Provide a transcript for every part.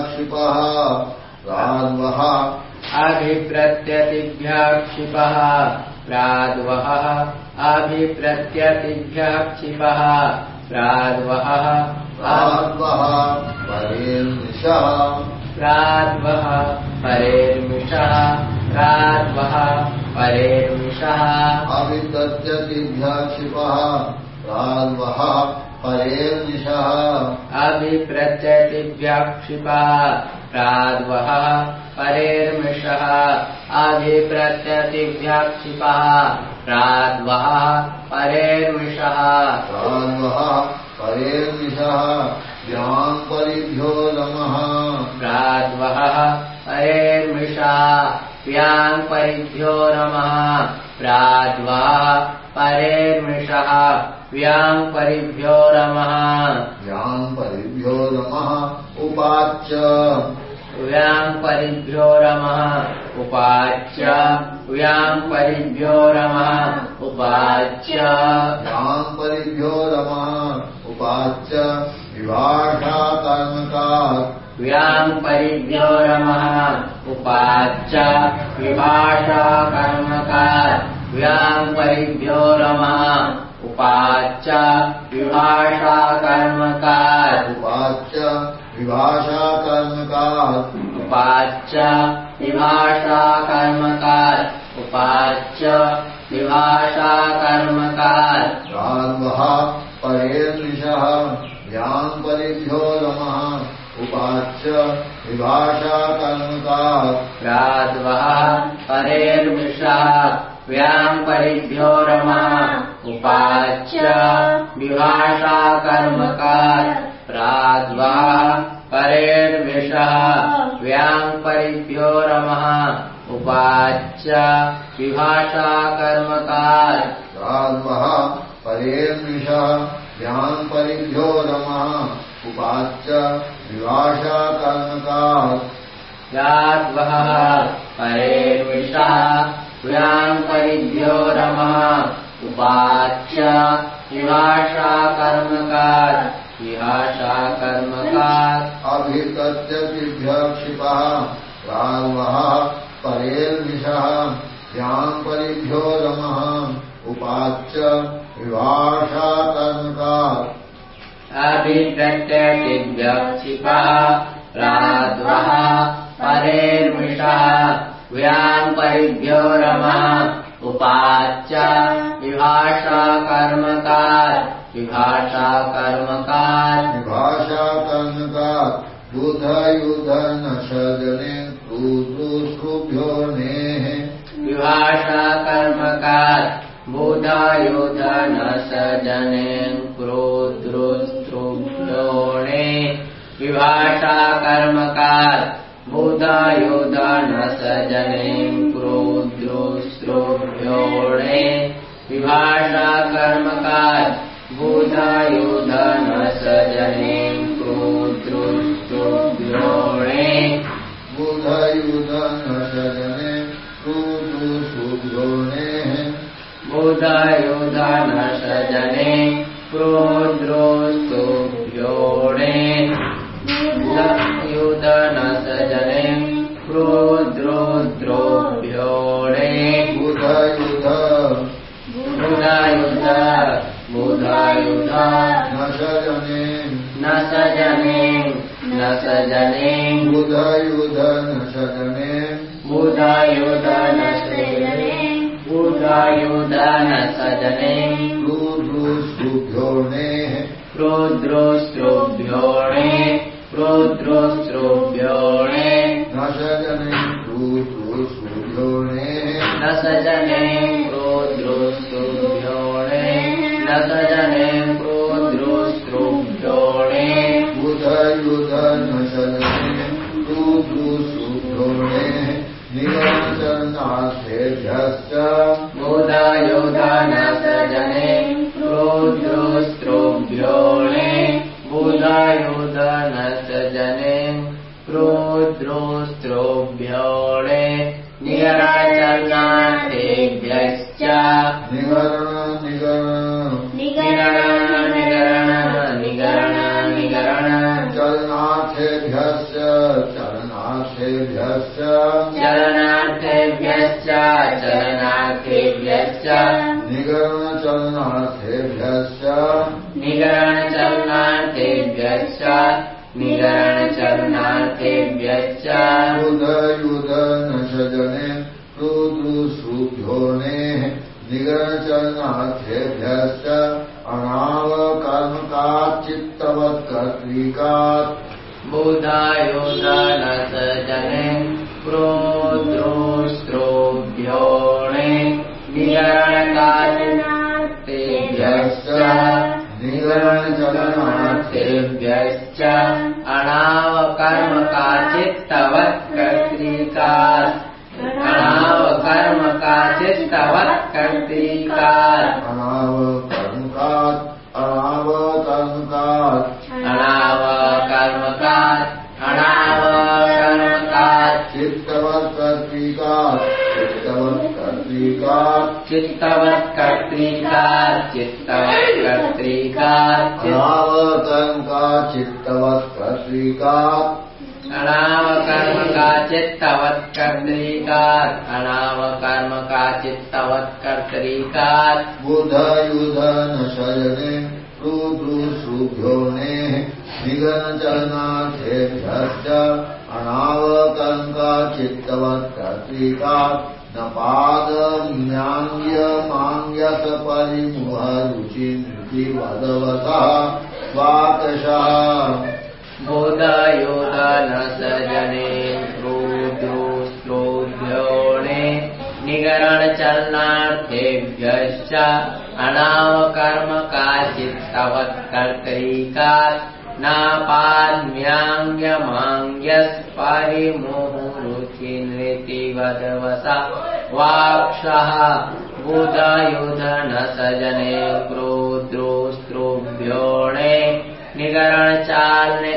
क्षिपः राद्वः अभिप्रत्यतिभ्यः क्षिपः प्राद्वहः अभिप्रत्यतिभ्यः क्षिपः प्राद्वहः राद्वः परेर्निशः। प्राद्वः। परेर्मिषः प्राद्वः। परेर्मिषः अभिप्रत्यतिभ्यः क्षिपः राद्वः परेर्निशः अभिप्रत्यतिभ्यः क्षिपः प्राद्वः परेर्मिषः। अभिप्रत्यतिभ्यः क्षिपः प्राद्वः परेर्मिषः। राद्वः परेर्निशः व्याम् परिभ्यो नमः। प्राद्वः परेर्मिषा व्याम् परिभ्यो नमः। प्राद्वः परेर्मिषः व्याम् परिभ्यो नमः। व्याम् परिभ्यो नमः उपाच्य। व्याम् परिभ्यो नमः उपाच्य। व्याम् परिभ्यो नमः उपाच्य। व्याम् परिभ्यो नमः उपाच्य। विभाषा कर्मकात् व्याम् परिभ्यो नमः उपाच्य। विभाषा कर्मकार व्याम् परिभ्यो नमः उपाच्य विभाषा कर्मकार उपाच्य विभाषा कर्मकात् उपाच्य विभाषा कर्मकार उपाच्य विभाषा कर्मकार रान्वः परेर्निशः व्याम् परिभ्यो नमः। उपाच्य विभाषा कर्मकात् प्राद्वः परेर्मिषः व्याम् परिभ्यो नमः उपाच्य विभाषा कर्मकार प्राद्वः परेर्मिषः व्याम् परिभ्यो नमः उपाच्य विभाषा कर्मकार रान्वः परेर्निशः व्याम् परिभ्यो नमः उपाच्य विभाषा कर्मकात् प्राद्वः परेर्मिषः व्याम् परिभ्यो नमः उपाच्य विभाषा कर्मकार विभाषा कर्मकार अभितत्यतिभ्यः क्षिपः रान्वः परेर्निशः व्याम् परिभ्यो नमः उपाच्य विभाषा अभिप्रत्यतिभ्यक्षिपः प्राद्वः परेर्मिषः व्याम् परिभ्यो नमः उपाच्य विभाषा कर्मकार विभाषा कर्मकार विभाषा कर्मकात् बुधयुधनशजने रुद्रुष्टुभ्यो नेः। विभाषा कर्मकार बुधायुधन सजने क्रोद्रुस्त्रुभ्योणे विभाषा कर्मकार बुधायुधन सजने क्रोद्रुस्त्रुभ्योणे विभाषा कर्मकार बुधायुधन सजने क्रोद्रुस्त्रुभ्योणे बुधयुधनशजने रुद्रुष्टुभ्यो नेः बुधायुधन सजने क्रोद्रोस्तुभ्योणे युधन सजने क्रोद्रोद्रोभ्योणे बुधयुध बुधायुध बुधायुध नशजने न सजने न सजने बुधयुधनशजने बुधायुधन सजने बुधायुधन सजने रुद्रुष्टुभ्यो नेः क्रोद्रोस्त्रोभ्योणे क्रोद्रोस्त्रोभ्योणे क्रोद्रोस्त्रोभ्योणे निरचनाथेभ्यश्च निगरण निगरण निगरण निगरण निगरण निगरण चलन चलनार्थेभ्यश्च चलनार्थेभ्यश्च चलनार्थेभ्यश्च चलनार्थेभ्यश्च निगरणचलनार्थेभ्यश्च निगरणचलनार्थेभ्यश्च निगरणचलनार्थेभ्यश्च युधयुधनशजने रुद्रुसुभ्योनेः निगरणचलनार्थेभ्यश्च अनावकर्मकाच्चित्तवत्कर्त्रिकात् बुधायुधनसजने क्रोद्रोस्त्रोभ्योणे निगरणकार्येभ्यश्च निगरणचलनार्थेभ्यश्च अणावकर्मकाचित्तवत्कर्त्रिकात् अणावकर्मकाचित्तवत्कर्त्रिकात् बुधयुधनशयने रुद्रुसुभ्योनेः निगनचलनार्थेभ्यश्च अनावकङ्काचित्तवत्कर्त्रिकात् न पादम्याङ्ग्यमाङ्ग्यसपरिमुहरुचिन्ति वदवतः स्वाकशः बोधयोधनसजने निगरणचलनार्थेभ्यश्च अणावकर्मकाचित्तवत्कर्तरीकात् नापाद्म्याङ्ग्यमाङ्ग्यस्परिमुहुरुचिन्विति वदवसा वाक्षः बुधयुधनसजने क्रोद्रोस्त्रोभ्योणे निगरणचालने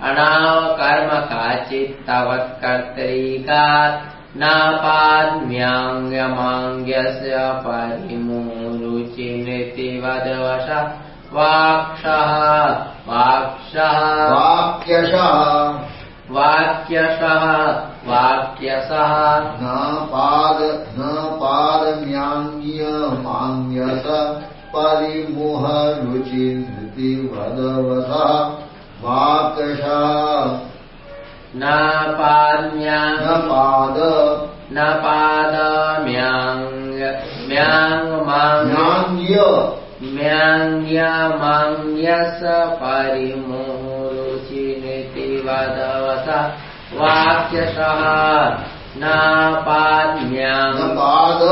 चलनार्थेभ्यश्च अणावकर्मकाचित्तवत्कर्तरीकात् नापाद्म्याङ्ग्यमाङ्ग्यस्य वाक्षः वाक्षः वाक्यशः। वाक्यशः वाक्यसः न पाद न पादम्याङ्ग्यमाङ्ग्यस परिमुहरुचिन्ति वदवसः वाकशः नापाद्म्याङ् न पाद। न पादम्याङ्ग म्याङ्माङ्ग ज्ञान्य म्याङ्ग्यमाङ्ग्यस परिमुरुचिनिति वदवस वाक्यशः न नापाद्म्याङ् पाद।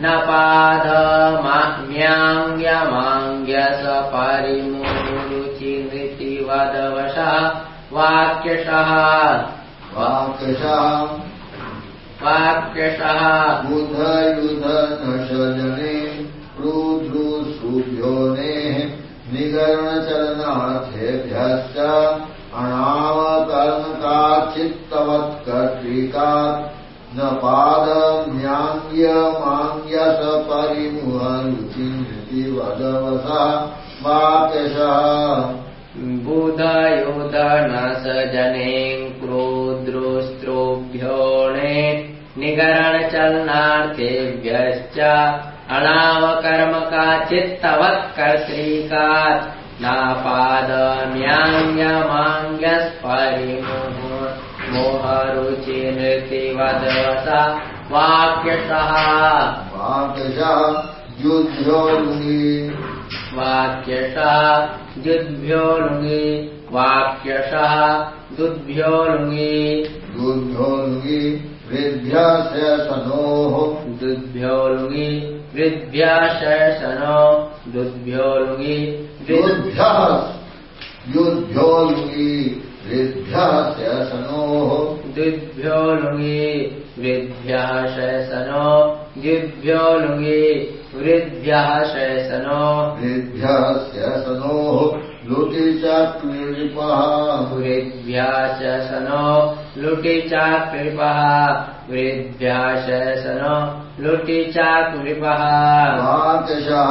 न पादम्याङ्ग्यमाङ्ग्यस परिमुरुचिनिति वदवशः वाक्यशः। वाकशः वाक्यशः। बुधयुधनशजने रुद्रुसुभ्योनेः निगरणचलनार्थेभ्यश्च अणावकर्मकाचित्तवत्कर्त्रिकात् न पादम्याङ्ग्यमाङ्ग्यस परिमुहरुचिन्ति वदवसः वाक्यशः बुधयुधनसजने क्रोद्रोस्त्रोभ्योणे निगरणचलनार्थेभ्यश्च अणावकर्मकाचित्तवत्कर्त्रिकात् नापादम्याङ्ग्यमाङ्ग्यस्परिमोहरुचिनृति वदवसा वाक्यशः। वाक्यशः युद्धो लुङि वाक्यशः द्युद्भ्यो लुङि वाक्यशः दुद्भ्यो लुङि दुर्भ्यो लुङि वृद्ध्यस्य सनोः दुद्भ्यो लुङि वृद्भ्याशनो दुद्भ्यो लुङि युद्धः युद्धो लुङि सनोः द्विभ्यो लुङि वृद्भ्यः शयसनो द्विभ्यो लुङि वृद्भ्यः शयसनो। वृद्ध्यस्य सनोः लुटि च क्लीपः वृद्भ्यः शयसनो लुटि च कृपः वृद्भ्यः शयसनो लुटि च कृपः वाकशः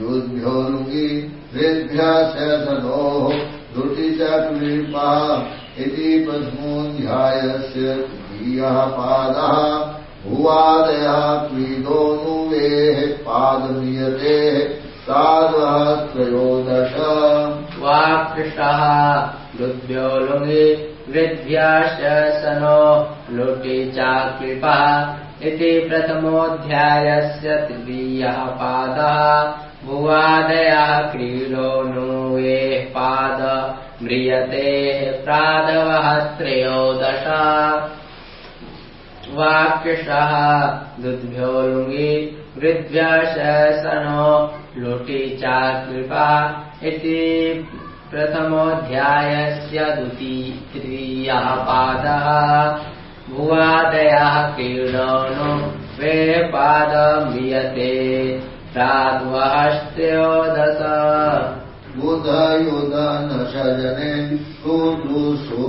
युद्धो लुङि वृद्भ्यस्य सनोः धृति च क्लीपः इति प्रथमोऽध्यायस्य तृतीयः पादः भुवादयः क्रीडोऽनुवेः पादमीयतेः साधवः त्रयोदश वाकृष्टः। लुभ्यो लुङि वृद्भ्याश्च सनो लुटि चाक्लिपः इति प्रथमोऽध्यायस्य तृतीयः पादः। भुवादयः क्रीडोऽनुवेः पाद म्रियतेः प्रादवः त्रयोदश वाक्यशः। दुद्भ्यो लुङि वृद्भ्यशनो लुटि चाकृपा इति प्रथमोऽध्यायस्य तृतीयः पादः। भुवादयः क्रीडोनु वे पादम्रियते प्राद्वहस्त्योदश बुधयुधनशजने सूद्रुसुभ्योनेः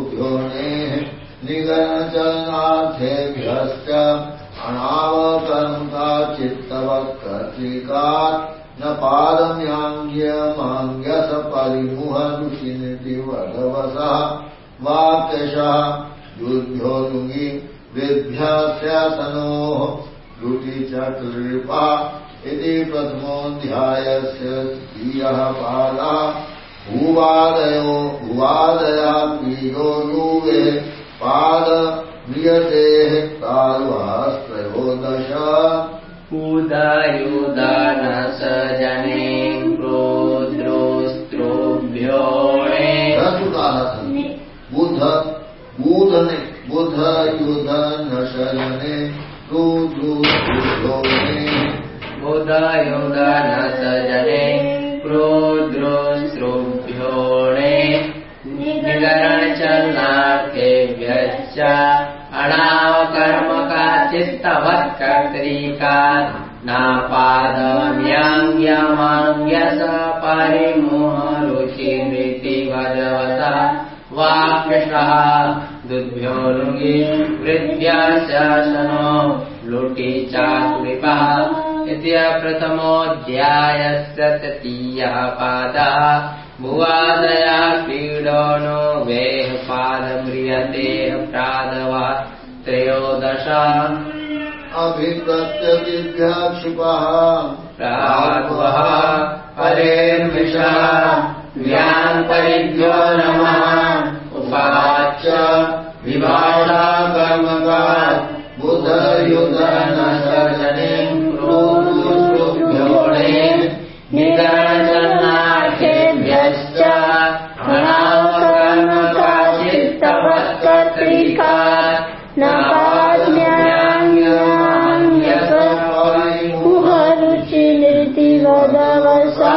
पादः भूवादयो पीडो यूवे पाद म्रियतेः काल्वास्त्रयोदश उदयुदन स जने क्रोद्रोस्त्रोभ्योणे बुध बूधने बुध युधन शयने रुद्रुभ्योने उदयुदन स जने क्रोद्रोस्त्रोभ्योणे निगरणचलनार्थेभ्यश्च अणावकर्मकाचित्तवत्कर्तरीकात् नापादम्याङ्ग्यमाङ्ग्यस परिमोहरुचिरिति वदवस वाक्यशः दुद्भ्यो लुङि वृद्भ्यशनो लुटि चातुरिपः इति प्रथमोऽध्यायस्य तृतीयः पादः। भुवादया क्रीडोनो वेः पादम्रियतेः प्रादवः त्रयोदश अभिप्रत्यतिभ्यः क्षिपः। प्राग्वः परेर्मिषः व्यान्परिभ्यो नमः। उपाच्च विभाषा कर्मकात् बुधयुधनशजने मुहरुचिनिति वदवसा